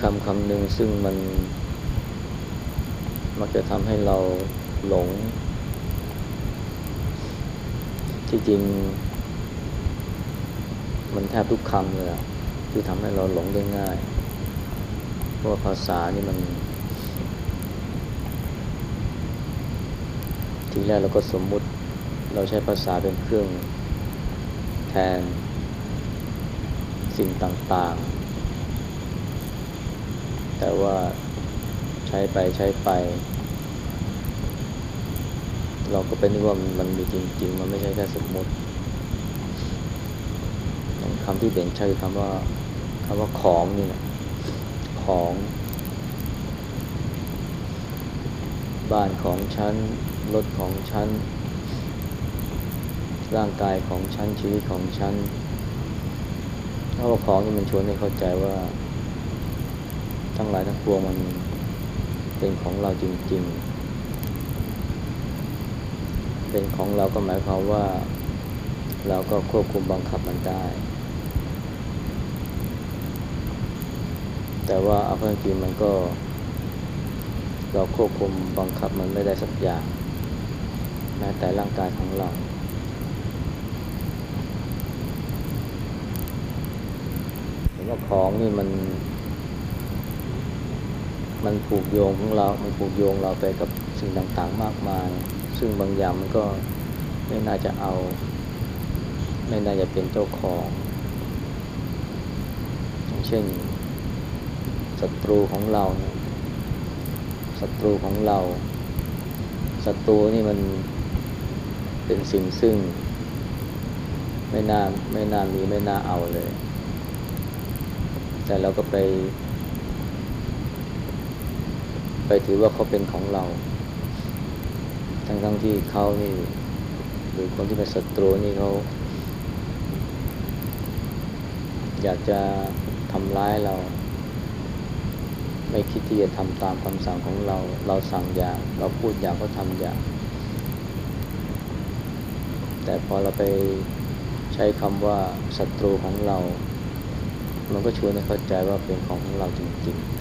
คำคำหนึ่งซึ่งมัน มักจะทำให้เราหลง ที่จริง มันแทบทุกคำเลยที่ทำให้เราหลงได้ง่าย เพราะภาษานี่มัน ทีแรกเราก็สมมุติเราใช้ภาษาเป็นเครื่องแทนสิ่งต่างๆ แต่ว่าใช้ไปใช้ไป เราก็เป็นว่ามันมีจริง ๆ มันไม่ใช่แค่สมมติคำที่เด่นชัดคือคำว่าคำว่าของนี่แหละของบ้านของฉัน รถของฉัน ร่างกายของฉัน ชีวิตของฉันถ้าว่าของนี่มันชวนให้เข้าใจว่า ทั้งหลายทั้งปวงมันเป็นของเราจริง ๆ เป็นของเราก็หมายความว่า เราก็ควบคุมบังคับมันได้ แต่ว่าเอาเข้าจริงมันก็ เราควบคุมบังคับมันไม่ได้สักอย่างแม้แต่ร่างกายของเราเห็นว่าของนี่มัน มันผูกโยงของเรา มันผูกโยงเราไปกับสิ่งต่างๆมากมาย ซึ่งบางอย่างมันก็ไม่น่าจะเอา ไม่น่าจะเป็นเจ้าของอย่างเช่นศัตรูของเราเนี่ยศัตรูของเราศัตรูนี่มันเป็นสิ่งซึ่ง ไม่น่าไม่น่ามีไม่น่าเอาเลย แต่เราก็ไป ไปถือว่าเขาเป็นของเรา ทั้งทั้งที่เขานี่หรือคนที่เป็นศัตรูนี่เขาอยากจะทำร้ายเรา ไม่คิดที่จะทำตามคำสั่งของเรา เราสั่งอย่าง เราพูดอย่างก็ทำอย่าง แต่พอเราไปใช้คำว่าศัตรูของเรา มันก็ชวนให้เข้าใจว่าเป็นของของเราจริงๆ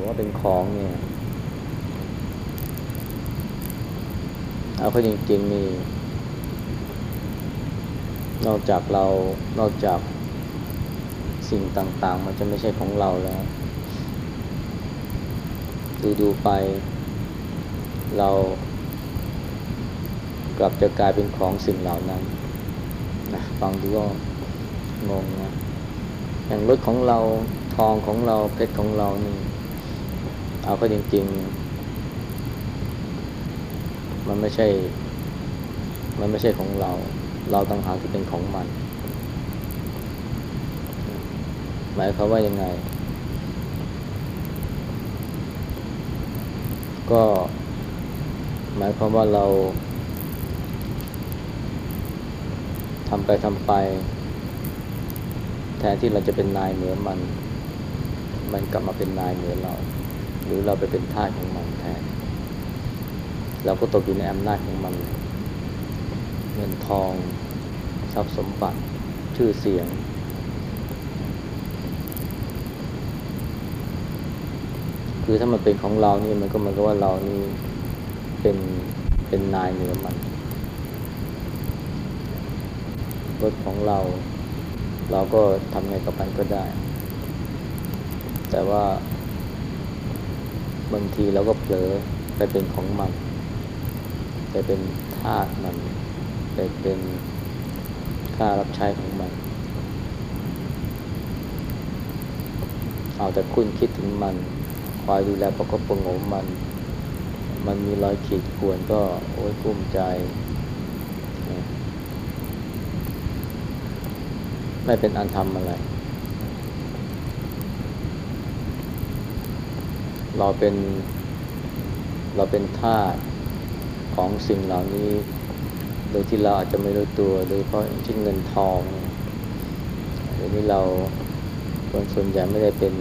ือว่าเป็นของเนี่ยเอาเข้าจริงๆนี่นอกจากเรานอกจากสิ่งต่างๆ มันจะไม่ใช่ของเราแล้ว ดูๆไป เรากลับจะกลายเป็นของสิ่งเหล่านั้นนะฟังดูก็งงนะอย่างรถของเราทองของเราเพชรของเรานี่ เอาก็จริง ๆ มันไม่ใช่ มันไม่ใช่ของเรา เราต่างหากที่เป็นของมัน หมายความว่ายังไง ก็ หมายความว่าเราทำไปทำไป แทนที่เราจะเป็นนายเหนือมัน มันกลับมาเป็นนายเหนือเรา หรือเราไปเป็นทาสของมันแทน เราก็ตกอยู่ในอำนาจของมัน เงินทอง ทรัพย์สมบัติ ชื่อเสียง คือถ้ามันเป็นของเรานี่มันก็เหมือนกับว่าเรานี่เป็นเป็นนายเหนือมันรถของเรา เราก็ทำไงกับมันก็ได้ แต่ว่า บางทีเราก็เผลอไปเป็นของมันไปเป็นทาสมันไปเป็นค่ารับใช้ของมัน เอาแต่คุณคิดถึงมันคอยดูแลประกบประงมมัน มันมีรอยขีดข่วนก็โอ้ยกุ้มใจ ไม่เป็นอันทำอะไร เราเป็นเราเป็นทาสของสิ่งเหล่านี้ โดยที่เราอาจจะไม่รู้ตัว โดยเพราะเช่นเงินทองเดี๋ยวนี้เราคนส่วนใหญ่ไม่ได้เป็น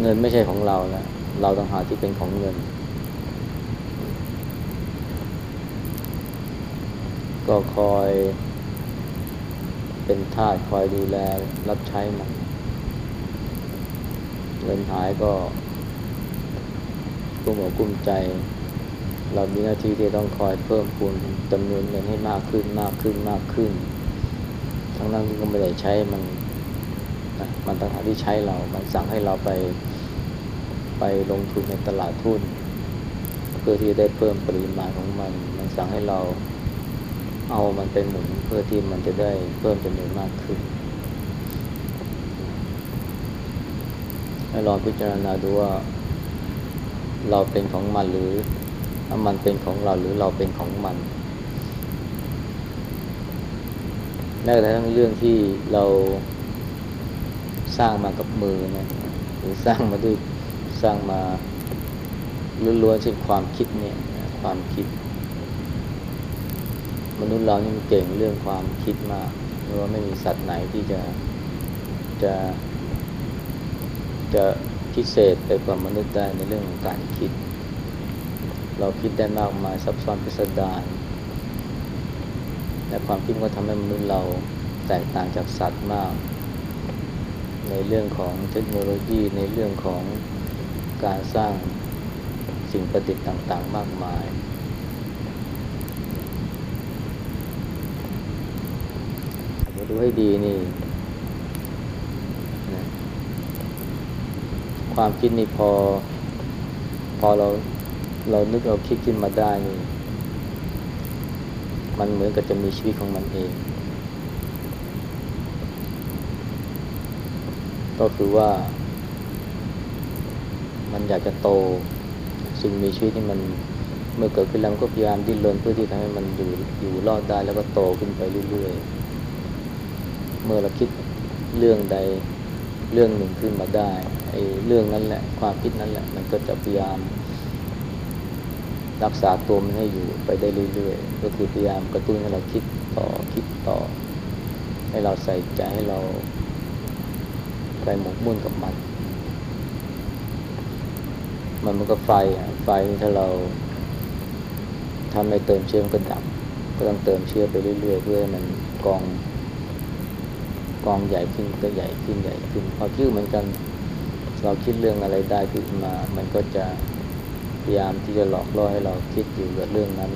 เงินไม่ใช่ของเราแล้วเราต้องหาที่เป็นของเงิน ก็คอยเป็นทาสคอยดูแลรับใช้มันเงินหายก็ กุ้มอกกุ้มใจ เรามีหน้าที่ที่ต้องคอยเพิ่มพูนจำนวนเงินให้มากขึ้นมากขึ้นมากขึ้น ทั้งนั้นที่ก็ไม่ได้ใช้มันนะมันต่างหากที่ใช้เรา มันสั่งให้เราไปไปลงทุนในตลาดทุนเพื่อที่ได้เพิ่มปริมาณของมัน มันสั่งให้เราเอามันไปหมุนเพื่อที่มันจะได้เพิ่มจำนวนมากขึ้นให้ลองพิจารณาดูว่า เราเป็นของมันหรือมันเป็นของเราหรือเราเป็นของมันแม้กระทั่งเรื่องที่เราสร้างมากับมือนะหรือสร้างมาด้วยสร้างมาล้วนๆเช่นความคิดเนี่ยความคิด มนุษย์เรานี่มันเก่งเรื่องความคิดมากเพราะว่าไม่มีสัตว์ไหนที่จะจะจะ พิเศษไปกว่ามนุษย์ได้ในเรื่องของการคิด เราคิดได้มากมายซับซ้อนพิสดารและความคิดก็ทำให้มนุษย์เราแตกต่างจากสัตว์มาก ในเรื่องของเทคโนโลยีในเรื่องของการสร้างสิ่งประดิษฐ์ต่างๆ มากมายมาดูให้ดีนี่นะ ความคิดนี่พอ พอเราเรานึกเราคิดขึ้นมาได้นี่มันเหมือนกับจะมีชีวิตของมันเอง ก็คือว่า มันอยากจะโต สิ่งมีชีวิตนี่มันเมื่อเกิดขึ้นแล้วก็พยายามดิ้นรนเพื่อที่ทำให้มันอยู่อยู่รอดได้แล้วก็โตขึ้นไปเรื่อยๆ เมื่อเราคิดเรื่องใดเรื่องหนึ่งขึ้นมาได้ เรื่องนั้นแหละ ความคิดนั้นแหละ มันก็จะพยายามรักษาตัวมันให้อยู่ไปได้เรื่อยๆ ก็คือพยายามกระตุ้นให้เราคิดต่อคิดต่อ ให้เราใส่ใจให้เราไปหมกมุ่นกับมัน มันมันก็ไฟอะไฟถ้าเราทำไม่เติมเชื้อมันก็ดับ ก็ต้องเติมเชื้อไปเรื่อยๆเพื่อให้มันกองกองใหญ่ขึ้นก็ใหญ่ขึ้นใหญ่ขึ้นพอคิดเหมือนกัน เราคิดเรื่องอะไรได้ขึ้นมา มันก็จะพยายามที่จะหลอกล่อให้เราคิดอยู่กับเรื่องนั้น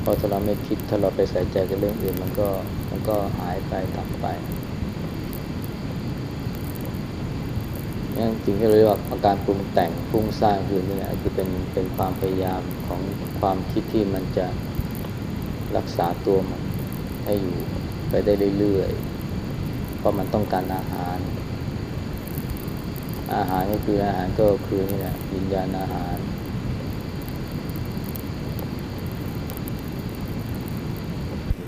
เพราะถ้าเราไม่คิดถ้าเราไปใส่ใจกับเรื่องอื่น มันก็มันก็หายไปดับไปนั่นจริงที่เราเรียกว่าอาการปรุงแต่งปรุงสร้างคือนี่แหละคือเป็นเป็นความพยายามของความคิดที่มันจะรักษาตัวมันให้อยู่ไปได้เรื่อยๆ เพราะมันต้องการอาหาร อาหารก็คืออาหารก็คือนี่แหละวิญญาณอาหาร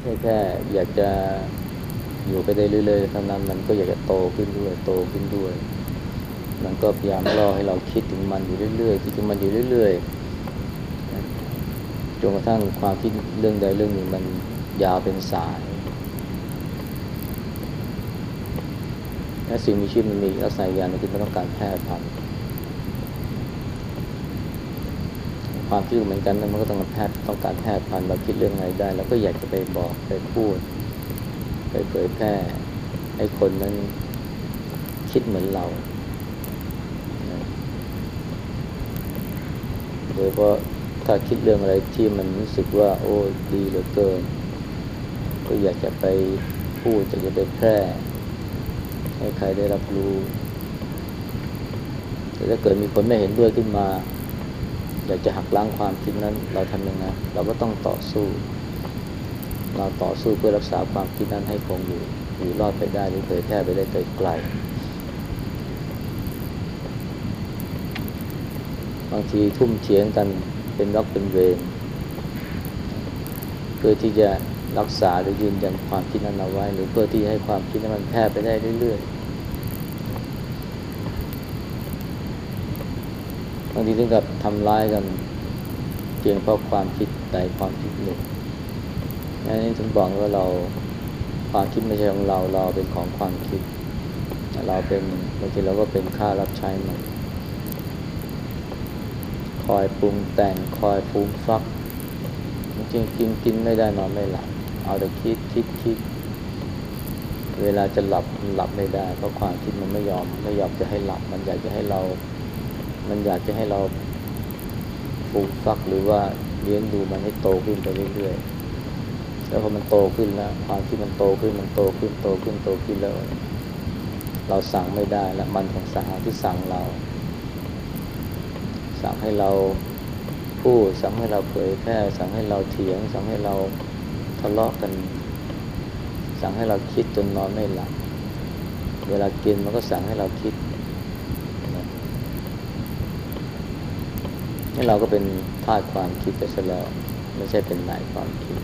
แค่แค่อยากจะอยู่ไปได้เรื่อยๆเท่านั้นมันก็อยากจะโตขึ้นด้วยโตขึ้นด้วย มันก็พยายามล่อให้เราคิดถึงมันอยู่เรื่อยๆคิดถึงมันอยู่เรื่อยๆจนกระทั่งความคิดเรื่องใดเรื่องหนึ่งมันยาวเป็นสาย และสิ่งมีชีวิตมันมีลักษณะอย่างนึงคือมันต้องการแพร่พันธุ์ความคิดเหมือนกันนะมันก็ต้องการแพทย์ต้องการแพทย์พันธุ์เราคิดเรื่องอะไรได้เราก็อยากจะไปบอกไปพูด ไปเผยแพร่ให้คนนั้นคิดเหมือนเราโดยเพราะถ้าคิดเรื่องอะไรที่มันรู้สึกว่า โอ้ดีเหลือเกิน ก็อยากจะไปพูดอยากจะไปแพร่ ให้ใครได้รับรู้ แต่ถ้าเกิดมีคนไม่เห็นด้วยขึ้นมา อยากจะหักล้างความคิดนั้น เราทำยังไง เราก็ต้องต่อสู้ เราต่อสู้เพื่อรักษาความคิดนั้นให้คงอยู่ อยู่รอดไปได้หรือเผยแพร่ไปได้ไกลบางทีทุ่มเถียงกันเป็นรักเป็นเวรเพื่อที่จะ รักษาหรือยืนยันความคิดนั้นเอาไว้ หรือเพื่อที่ให้ความคิดนั้นมันแพร่ไปได้เรื่อยๆบางทีถึงกับทำร้ายกันเพียงเพราะความคิดใดความคิดหนึ่งนี่ถึงบอกว่าเราความคิดไม่ใช่ของเราเราเป็นของความคิด เราเป็นบางทีเราก็เป็นค่ารับใช้มันคอยปรุงแต่งคอยฟุ้งฟักจริงกินกินไม่ได้นอนไม่หลับ เอาแต่คิดคิดคิด เวลาจะหลับมันหลับไม่ได้ เพราะความคิดมันไม่ยอม ไม่ยอมจะให้หลับ มันอยากจะให้เรา มันอยากจะให้เราฟูกฟักหรือว่าเลี้ยงดูมันให้โตขึ้นไปเรื่อยๆ แล้วพอมันโตขึ้นแล้วความคิดมันโตขึ้นมันโตขึ้นโตขึ้นโตขึ้นแล้ว เราสั่งไม่ได้แล้วมันของสหาที่สั่งเรา สั่งให้เราพูดสั่งให้เราเผยแพร่สั่งให้เราเถียงสั่งให้เรา ทะเลาะกัน สั่งให้เราคิดจนนอนไม่หลับ เวลากินมันก็สั่งให้เราคิดนี่เราก็เป็นทาสความคิดไปซะแล้ว ไม่ใช่เป็นนายความคิด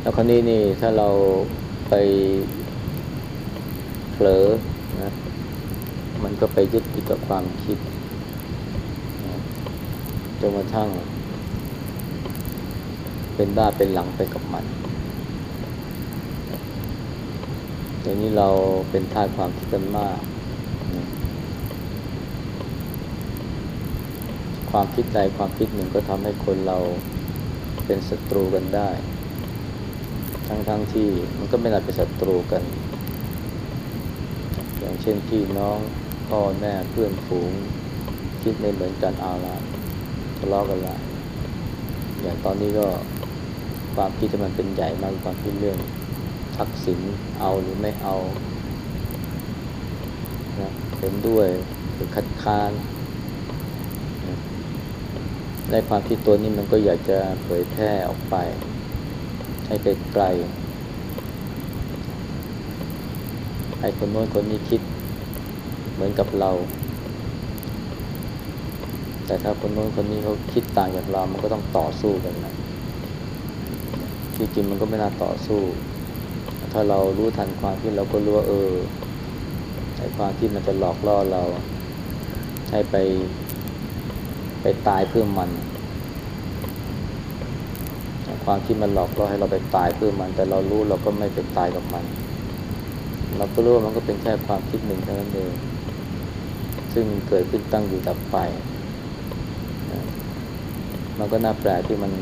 แล้วคราวนี้นี่ถ้าเราไปเผลอ ก็ไปยึดติดกับความคิดจนกระทั่ง เป็นบ้าเป็นหลังไปกับมันอย่างนี้เราเป็นท่าความคิดกันมาก ความคิดใดความคิดหนึ่งก็ทำให้คนเราเป็นศัตรูกันได้ ทั้งๆทที่มันก็ไม่น่าเป็นศัตรูกัน อย่างเช่นพี่น้อง พ่อแม่เพื่อนฝูง คิดไม่เหมือนกันเอาละทะเลาะกันละอย่างตอนนี้ก็ความคิดมันเป็นใหญ่มากความคิดเรื่องทักษิณเอาหรือไม่เอานะเห็นด้วยหรือคัดค้านในความคิดตัวนี้มันก็อยากจะเผยแพร่ออกไป ให้ไปไกลให้คนโน้นคนนี้คิด เหมือนกับเรา แต่ถ้าคนโน้นคนนี้เขาคิดต่างจากเรา มันก็ต้องต่อสู้กันนะที่จริงมันก็ไม่น่าต่อสู้ ถ้าเรารู้ทันความคิดเราก็รู้ว่าเออไอ้ความคิดมันจะหลอกล่อเรา ให้ไป ไปตายเพื่อมัน ความคิดมันหลอกล่อให้เราไปตายเพื่อมัน แต่เรารู้เราก็ไม่ไปตายกับมัน เราก็รู้ว่ามันก็เป็นแค่ความคิดหนึ่งเท่านั้นเอง ซึ่งเกิดขึ้นตั้งอยู่ดับไป มันก็น่าแปลกที่มัน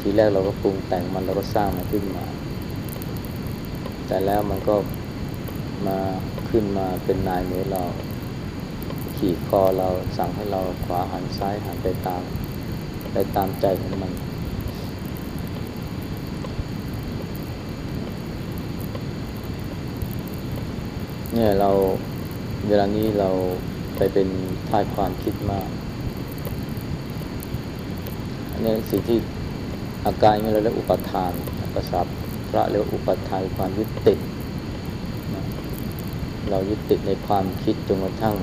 ทีแรกเราก็ปรุงแต่งมันเราก็สร้างมันขึ้นมา แต่แล้วมันก็มาขึ้นมาเป็นนายเหนือเรา ขี่คอเราสั่งให้เราขวาหันซ้ายหันไปตาม ไปตามใจของมัน เนี่ยเราเวลานี้เรา ไปเป็นทายความคิดมาก อันนี้สิ่งที่อาการนี้เราเรียกอุปทานภาษาพระเรียกอุปทานความยึดติด เรายึดติดในความคิดจนกระทั่ง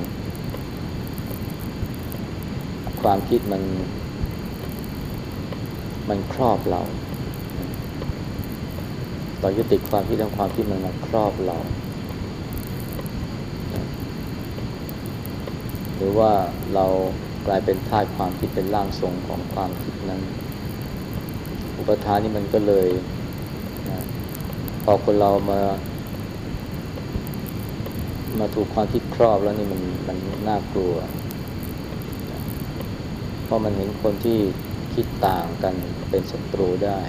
ความคิดมัน มันครอบเรา เรายึดติดความคิดทั้งความคิดมันมาครอบเรา ห รือว่าเรากลายเป็นทาสความคิดเป็นร่างทรงของความคิดนั้น อุปทานนี่มันก็เลยนะพอคนเรามา มาถูกความคิดครอบแล้วนี่มันมันน่ากลัว เพราะมันเห็นคนที่คิดต่างกันเป็นศัตรูได้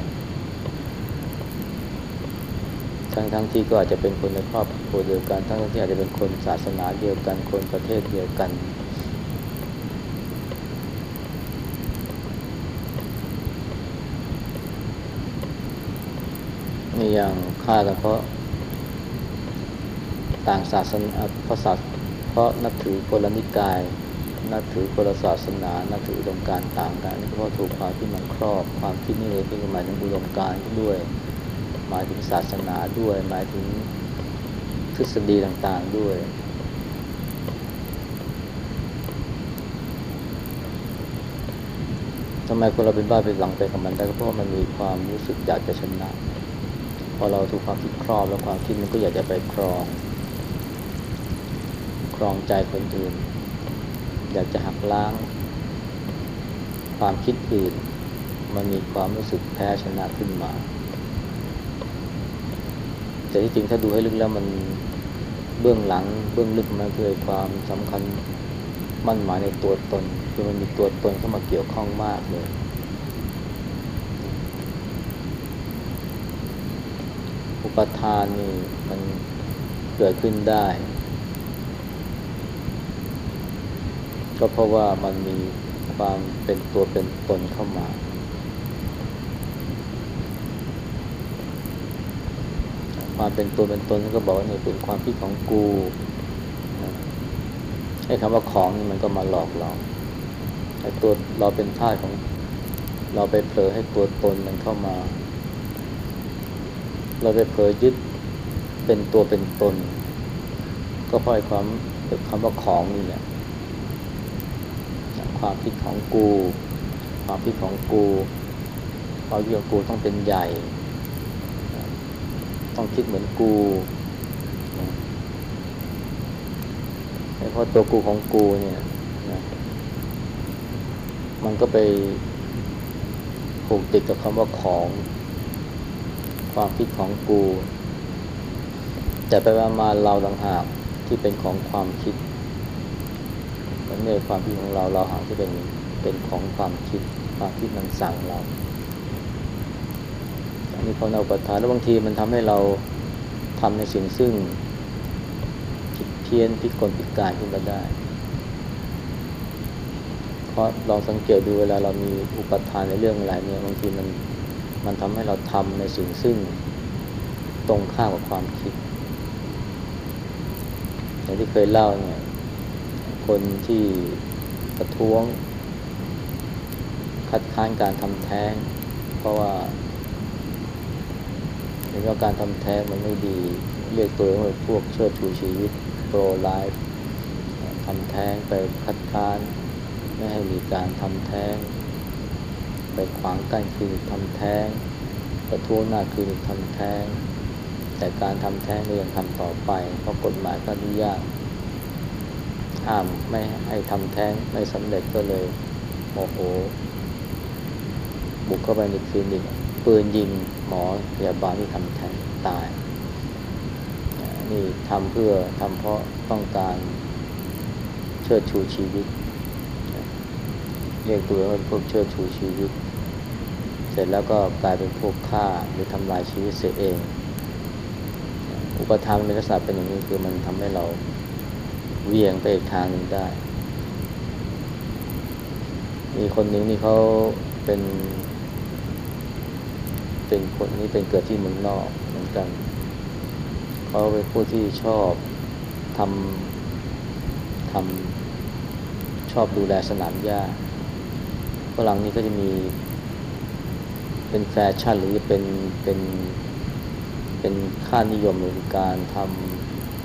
ทั้งทั้งที่ก็อาจจะเป็นคนในครอบครัวเดียวกัน ทั้งทั้งที่อาจจะเป็นคนศาสนาเดียวกัน คนประเทศเดียวกัน นี่อย่างฆ่ากันเพราะ ต่างศาสนาเพราะศาสเพราะนับถือคนละนิกาย นับถือคนละศาสนา นับถืออุดมการต่างกันนี่เพราะถูกความที่มันครอบ ความคิดนี่เลยที่หมายถึงอุดมการด้วย หมายถึงศาสนาด้วย หมายถึงทฤษฎีต่างๆด้วยทำไมคนเราเป็นบ้าเป็นหลังไปกับมันได้ก็เพราะมันมีความรู้สึกอยากจะชนะ พอเราถูกความคิดครอบแล้วความคิดมันก็อยากจะไปครอง ครองใจคนอื่น อยากจะหักล้าง ความคิดอื่น มันมีความรู้สึกแพ้ชนะขึ้นมา แต่ที่จริงถ้าดูให้ลึกแล้วมันเบื้องหลังเบื้องลึกมันคือความสำคัญมั่นหมายในตัวตน คือมันมีตัวตนเข้ามาเกี่ยวข้องมากเลย อุ ปทานนี่มันเกิดขึ้นได้ ก็เพราะว่ามันมีความเป็นตัวเป็นตนเข้ามา ความเป็นตัวเป็นตนก็บอกว่านี่เป็นความคิดของกูไอ้คำว่าของนี่มันก็มาหลอกเราไอ้ตัวเราเป็นท่าของ เราไปเผลอให้ตัวตนมันเข้ามา เราไปเผลอยึดเป็นตัวเป็นตน ก็เพราะไอ้ความคำว่าของนี่แหละความคิดของกู ความคิดของกูความคิดของกูต้องเป็นใหญ่ ต้องคิดเหมือนกูเพราะตัวกูของกูเนี่ยนะมันก็ไปผูกติดกับคำว่าของ ความคิดของกู แต่ไปมาเราต่างหากที่เป็นของความคิดมันไม่ใช่ความคิดของเราเราหางที่เป็นเป็นของความคิดความคิดมันสั่งเราอันนี้เขาเอาประทานแล้วบางทีมันทำให้เราทำในสิ่งซึ่งผิดเพี้ยนผิดกลผิดการขึ้นมาได้เพราะลองสังเกตดูเวลาเรามีอุปทานในเรื่องอะไรเนี่ยบางทีมัน มันทำให้เราทำในสิ่งซึ่งตรงข้ามกับความคิด อย่างที่เคยเล่าเนี่ย คนที่ประท้วง คัดค้านการทำแท้ง เพราะว่าเห็นว่าการทำแท้งมันไม่ดี เรียกตัวว่าพวกเชิดชูชีวิตโปรไลฟ์ทำแท้งไปคัดค้าน ไม่ให้มีการทำแท้ง ไปขวางกั้นคลินิกทำแท้งประท้วงหน้าคลินิกทำแท้ง แต่การทำแท้งก็ยังทำต่อไป เพราะกฎหมายก็อนุญาตห้ามไม่ให้ทำแท้งไม่สำเร็จก็เลยโมโห บุกเข้าไปในคลินิกปืนยิงหมอพยาบาลที่ทำแท้งตาย นี่ทำเพื่อทำเพราะต้องการเชิดชูชีวิตเรียกตัวว่าพวกเชิดชูชีวิต เสร็จแล้วก็กลายเป็นพวกฆ่าหรือทำลายชีวิตเสียเอง อุปทานในลักษณะเป็นอย่างนี้คือมันทำให้เราเวียงไปอีกทางหนึ่งได้ มีคนหนึ่งนี่เขาเป็น เป็นคนนี้เป็นเกิดที่เมืองนอกเหมือนกันเขาเป็นผู้ที่ชอบทำทำชอบดูแลสนามหญ้าฝรั่งนี้ก็จะมี เป็นแฟชั่นหรือจะเป็นเป็นเป็นค่านิยมหรือการท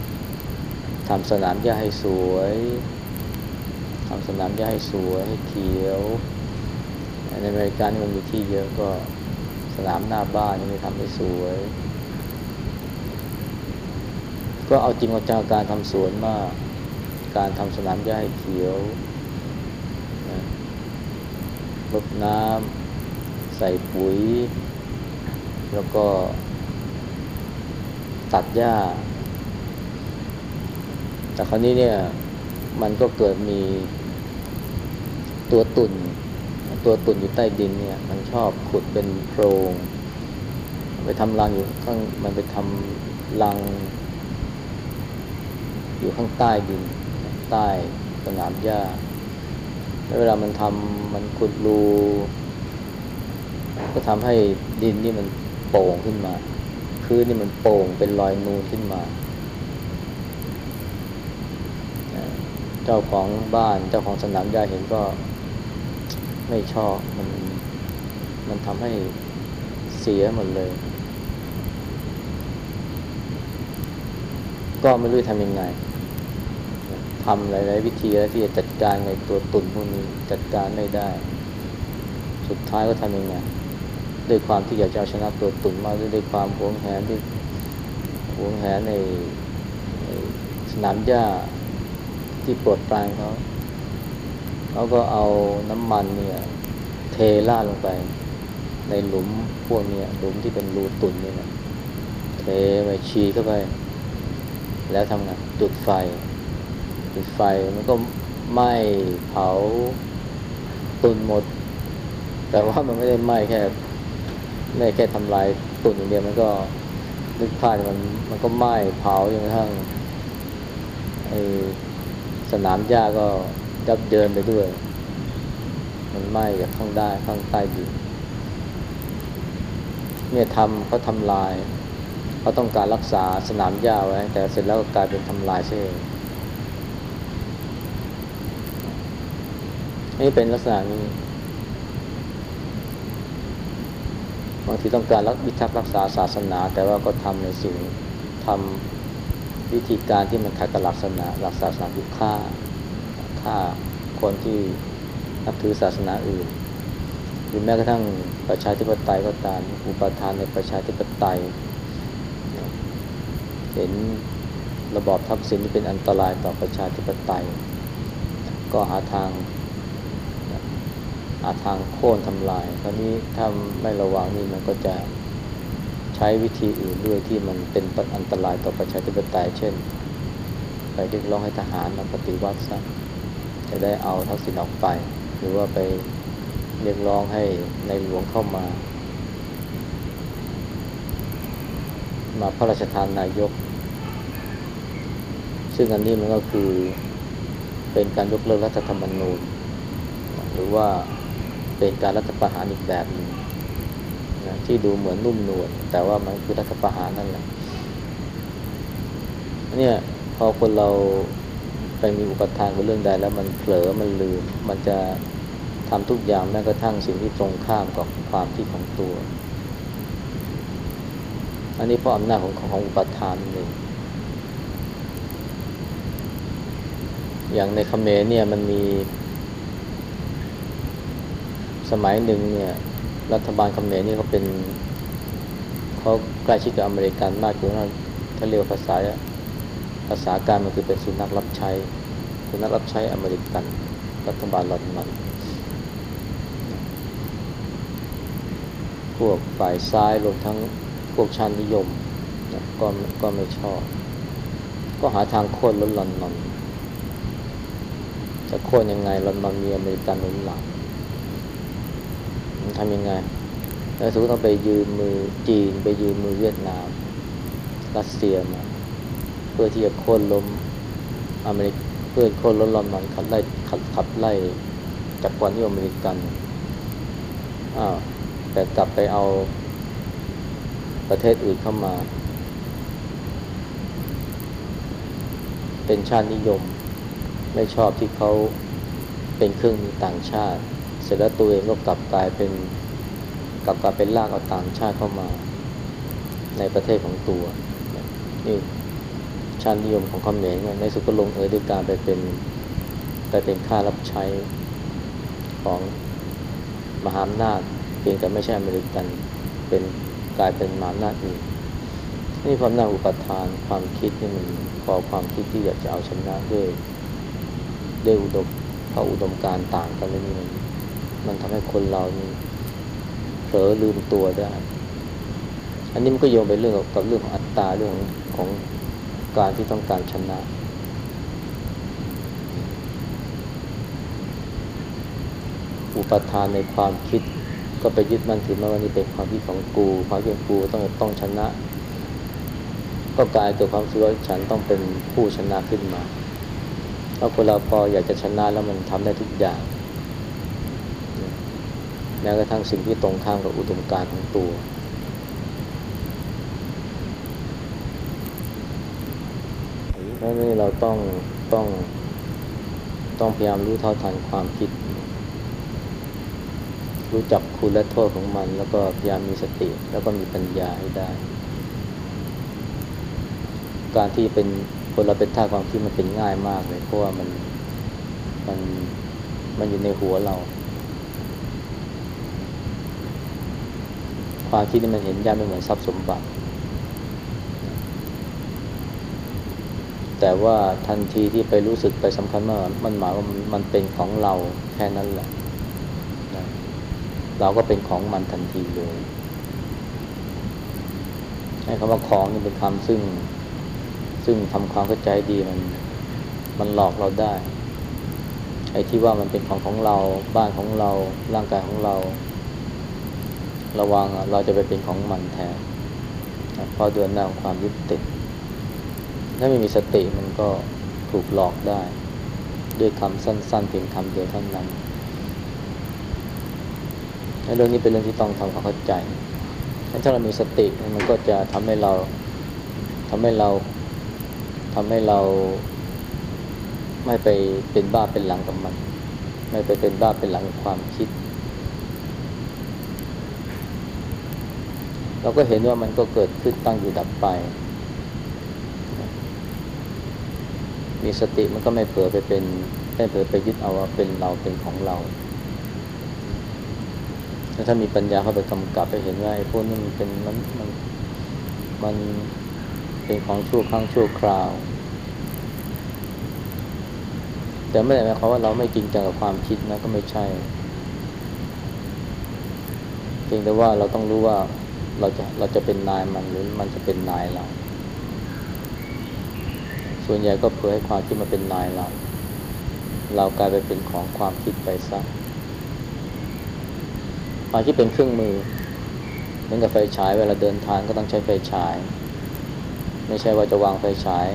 ำทำสนามหญ้าให้สวยทำสนามหญ้าให้สวยให้เขียว ในอเมริกานี่มันมีที่เยอะก็สนามหน้าบ้านนี่ทำให้สวย ก็เอาจริงเอาจังการทำสวนมาก การทำสนามหญ้าให้เขียวรดน้ำ ใส่ปุ๋ย แล้วก็ตัดหญ้า แต่คราวนี้เนี่ย มันก็เกิดมีตัวตุ่น ตัวตุ่นอยู่ใต้ดินเนี่ย มันชอบขุดเป็นโพรงไปทำรังอยู่ข้างมันไปทำรัง อยู่ข้างใต้ดิน ใต้สนามหญ้าแล้วเวลามันทำมันขุดรู ก็ทำให้ดินนี่มันโป่งขึ้นมา พื้นนี่มันโป่งเป็นรอยนูนขึ้นมาเจ้าของบ้านเจ้าของสนามหญ้าเห็นก็ไม่ชอบมันมันทำให้เสียหมดเลย ก็ไม่รู้ทำยังไงทำหลายๆวิธีแล้วที่จะจัดการในตัวตุ่นพวกนี้จัดการไม่ได้ สุดท้ายก็ทำยังไง ด้วยความที่อยากจะเอาชนะตัวตุ่นมากด้วยความหวงแหนด้วยหวงแหนในสนามหญ้าที่ปวดปลายเขาเขาก็เอาน้ำมันเนี่ยเทลาดลงไป ในหลุมพวกนี้หลุมที่เป็นรูตุ่นเนี่ยนะเทไปชีเข้าไป แล้วทำไงจุดไฟ จุดไฟมันก็ไหม้เผาตุ่นหมด แต่ว่ามันไม่ได้ไหม้แค่ ไม่แค่ทำลายตุนอย่างเดียวมันก็นึกภาพมันมันก็ไหม้เผาจนกระทั่งไอสนามหญ้าก็ยับเยินไปด้วย มันไหม้จากข้างได้ข้างใต้ดินเนี่ยทำเขาทำลายเขาต้องการรักษาสนามหญ้าไว้ แต่เสร็จแล้วก็กลายเป็นทำลายเช่นี่เป็นลักษณะนี้ บางทีต้องการรักวิทักษ์รักษาศาสนา แต่ว่าก็ทำในสิ่งทำวิธีการที่มันขัดกับหลักศาสนา หลักศาสนาคือฆ่าฆ่าคนที่นับถือศาสนาอื่น หรือแม้กระทั่งประชาธิปไตยก็ตามอุปทานในประชาธิปไตย เห็นระบอบทักษิณที่เป็นอันตรายต่อประชาธิปไตย ก็หาทางาทางโค่นทำลายคราวนี้ถ้าไม่ระวังนี่มันก็จะใช้วิธีอื่นด้วยที่มันเป็นอันตรายต่อประชาธิปไตยเช่น ไปเรียกร้องให้ทหารมาปฏิวัติซะจะได้เอาทักษิณออกไป หรือว่าไปเรียกร้องให้ในหลวงเข้ามา มาพระราชทานนายก ซึ่งอันนี้มันก็คือเป็นการยกเลิกรัฐธรรมนูญ หรือว่า เป็นการรัฐประหารอีกแบบหนึ่งนะที่ดูเหมือนนุ่มนวลแต่ว่ามันคือรัฐประหารนั่นแหละเนี่ยพอคนเราไปมีอุปทานกับเรื่องใดแล้วมันเผลอมันลืม มันจะทำทุกอย่างแม้กระทั่งสิ่งที่ตรงข้ามกับความคิดของตัว อันนี้เพราะอำนาจของของอุปทานนี่อย่างในคเขมรเนี่ยมันมี สมัยหนึ่งเนี่ยรัฐบาลเขมรนี่เขาเป็นเขาใกล้ชิดกับอเมริกันมากจนถ้าเรียกภาษาภาษาการมันคือเป็นสุนัขรับใช้สุนัขรับใช้อเมริกัน รัฐบาลลอนมันพวกฝ่ายซ้ายรวมทั้งพวกชาตินิยมนะก็ก็ไม่ชอบ ก็หาทางโค่นลดลอนมันจะโค่นยังไงลอนมันมีอเมริกันหนุนหลัง ทำยังไง แล้วสุดต้องไปยืมมือจีน ไปยืมมือเวียดนาม รัสเซียมา เพื่อที่จะโค่นล้มอเมริกเพื่อโค่นล้มลอนมันขับไล่ขับขับไล่จากวันที่อเมริกันอ้าวแต่กลับไปเอาประเทศอื่นเข้ามา เป็นชาตินิยม ไม่ชอบที่เขาเป็นเครื่องมือต่างชาติ เสร็จแล้วตัวเองก็กลับกลายเป็นกลับกลายเป็นลากเอาต่างชาติเข้ามาในประเทศของตัวนี่ชาตินิยมของคอมเมนต์ในสุดก็ลงเอยด้วยการไปเป็นไปเป็นค่ารับใช้ของมหาอำนาจเพียงแต่ไม่ใช่อเมริกันเป็นกลายเป็นมหาอำนาจอื่นนี่ความน่าอุปทานความคิดนี่มันพอความคิดที่อยากจะเอาชนะด้วยด้วยอุดมเพราะอุดมการต่างกันเลยนี่มัน มันทำให้คนเรานี่เผลอลืมตัวได้ อันนี้มันก็โยงไปเรื่องกับเรื่องของอัตตาเรื่องของการที่ต้องการชนะอุปทานในความคิด ก็ไปยึดมั่นถือมาว่านี่เป็นความคิดของกู ความคิดของกูต้องต้องชนะ ก็กลายเกิดความรู้ว่าฉันต้องเป็นผู้ชนะขึ้นมาแล้วคนเราพออยากจะชนะแล้วมันทำได้ทุกอย่าง แม้กระทั่งสิ่งที่ตรงข้ามกับอุดมการณ์ของตัว เพราะนี่เราต้องต้องต้องพยายามรู้เท่าทันความคิด รู้จักคุณและโทษของมัน แล้วก็พยายามมีสติ แล้วก็มีปัญญาให้ได้ การที่เป็นคนเราเป็นท่าความคิดมันเป็นง่ายมากเลย เพราะว่ามันมันมันอยู่ในหัวเรา ความคิดนี่มันเห็นยากไม่เหมือนทรัพย์สมบัติ แต่ว่าทันทีที่ไปรู้สึกไปสำคัญว่ามันหมายว่ามันเป็นของเราแค่นั้นแหละนะเราก็เป็นของมันทันทีเลยให้คำว่าของนี่เป็นคำซึ่ง ซึ่งทำความเข้าใจดีมันมันหลอกเราได้ไอ้ที่ว่ามันเป็นของของเราบ้านของเราร่างกายของเรา ระวังเราจะไปเป็นของมันแทนเพราะเดือนหน้าของความยึดติด ถ้าไม่มีสติมันก็ถูกหลอกได้ ด้วยคำสั้นๆเพียงคำเดียวเท่านั้นเรื่องนี้เป็นเรื่องที่ต้องทำความเข้าใจถ้าเรามีสติมันก็จะทำให้เราทำให้เราทำให้เราไม่ไปเป็นบ้าเป็นหลังกับมัน ไม่ไปเป็นบ้าเป็นหลังกับความคิด เราก็เห็นว่ามันก็เกิดขึ้นตั้งอยู่ดับไป มีสติมันก็ไม่เผลอไปเป็นไม่เผลอไปยึดเอาว่าเป็นเราเป็นของเราแล้วถ้ามีปัญญาเข้าไปกำกับไปเห็นว่าไอ้พวกนี้มันเป็นมันมันมันเป็นของชั่วครั้งชั่วคราว แต่ไม่ได้หมายความว่าเราไม่จริงจังกับความคิดนะก็ไม่ใช่เพียงแต่ว่าเราต้องรู้ว่า เราจะเราจะเป็นนายมันหรือมันจะเป็นนายเรา ส่วนใหญ่ก็เพื่อให้ความคิดมาเป็นนายเรา เรากลายไปเป็นของความคิดไปซะความคิดเป็นเครื่องมือเหมือนกับไฟฉายเวลาเดินทางก็ต้องใช้ไฟฉาย ไม่ใช่ว่าจะวางไฟฉาย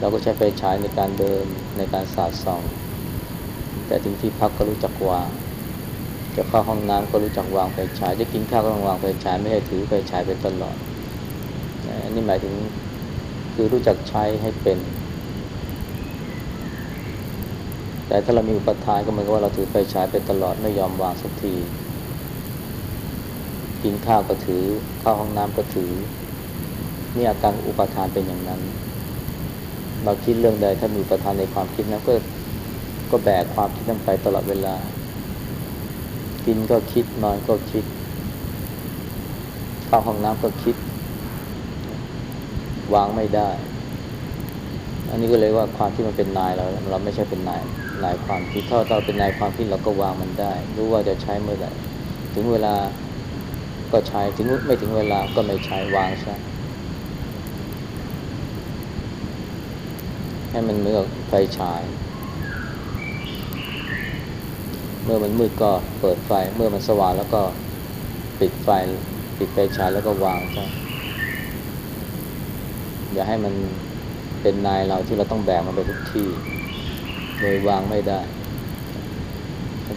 เราก็ใช้ไฟฉายในการเดินในการสาดส่อง แต่ถึงที่พักก็รู้จักวาง จะเข้าห้องน้ำก็รู้จักวางไฟฉายจะกินข้าวก็ต้องวางไฟฉายไม่ให้ถือไฟฉายไปตลอดอันนี้หมายถึงคือรู้จักใช้ให้เป็น แต่ถ้าเรามีอุปทานก็เหมือนกับว่าเราถือไฟฉายไปตลอดไม่ยอมวางสักที กินข้าวก็ถือเข้าห้องน้ำก็ถือนี่อาการอุปทานเป็นอย่างนั้น เราคิดเรื่องใดถ้ามีอุปทานในความคิดนั้นก็ก็แบกความคิดนั้นไปตลอดเวลา กินก็คิดนอนก็คิด เข้าห้องน้ำก็คิด วางไม่ได้ อันนี้ก็เลยว่าความที่มันเป็นนายเราเราไม่ใช่เป็นนายนายความคิดถ้าเราเป็นนายความคิดเราก็วางมันได้ รู้ว่าจะใช้เมื่อไหร่ถึงเวลาก็ใช้ถึงไม่ถึงเวลาก็ไม่ใช้วางซะให้มันเหมือนไฟฉาย เมื่อมันมืดก็เปิดไฟ เมื่อมันสว่างแล้วก็ปิดไฟ ปิดไฟฉายแล้วก็วางซะอย่าให้มันเป็นนายเราที่เราต้องแบกมันไปทุกที่ โดยวางไม่ได้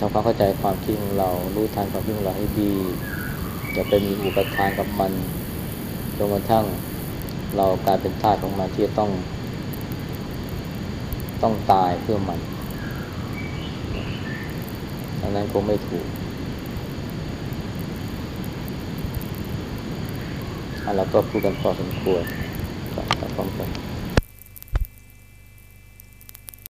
ทำความเข้าใจความคิดของเรา รู้ทันความคิดของเราให้ดี อย่าไปมีอุปทานกับมัน จนกระทั่งเรากลายเป็นทาสของมันที่จะต้อง ต้องตายเพื่อมัน อันนั้นคงไม่ถูกอันแล้วก็พูดกันพอสมควรครับพร้อมกัน